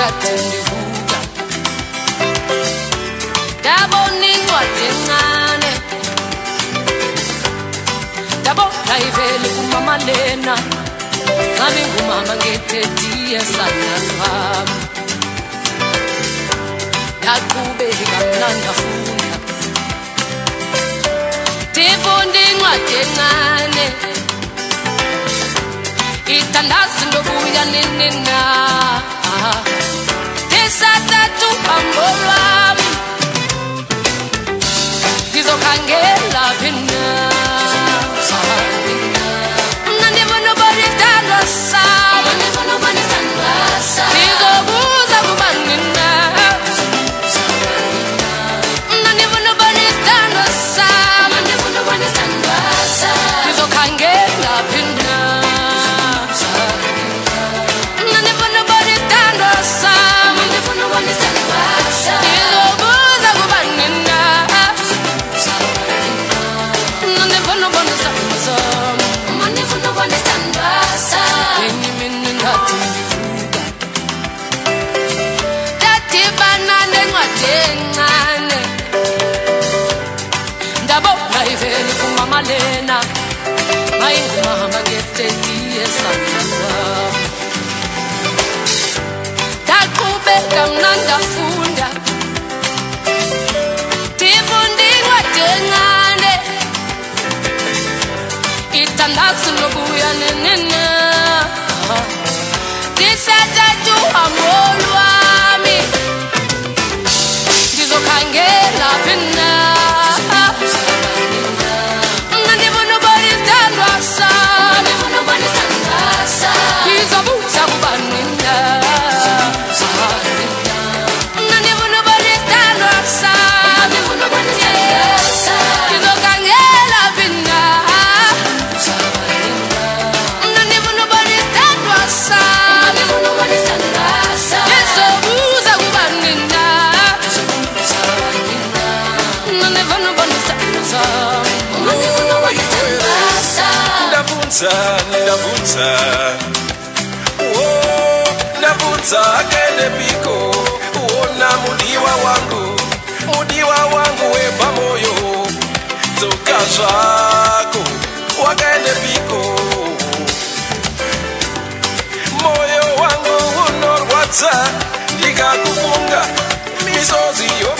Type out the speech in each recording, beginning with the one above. ngatendikuta ndaboningwati encane ndabokaiveli kumamalena ngamingumama ngetetiye sanyazwami ndaqubeka mnandafunda ndifundingwati encane itandaz encane ndabona ivele kumama lena ayingumama keftekiye sanaa ndaqhubeka mnandafuna ndabvunza ndabvunza o ndabvunza akaendepiko ona mudiwa wangu mudiwa wangu webva moyo dzoka zvako wakaendepiko moyo wangu unorwadza ndikakufunga misozi yo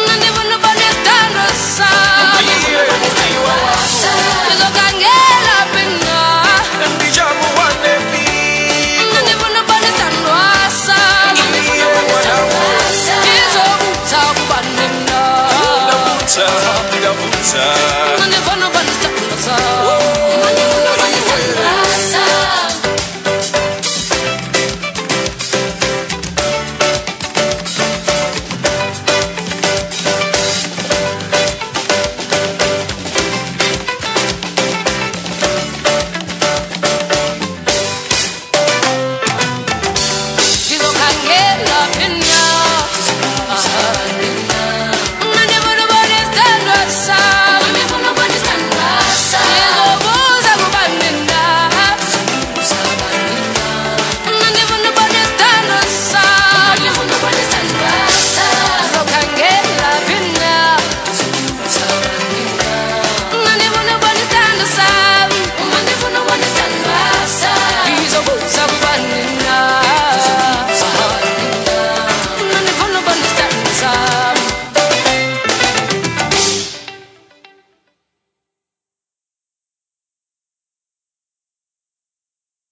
Se jan dan pa kan wsyak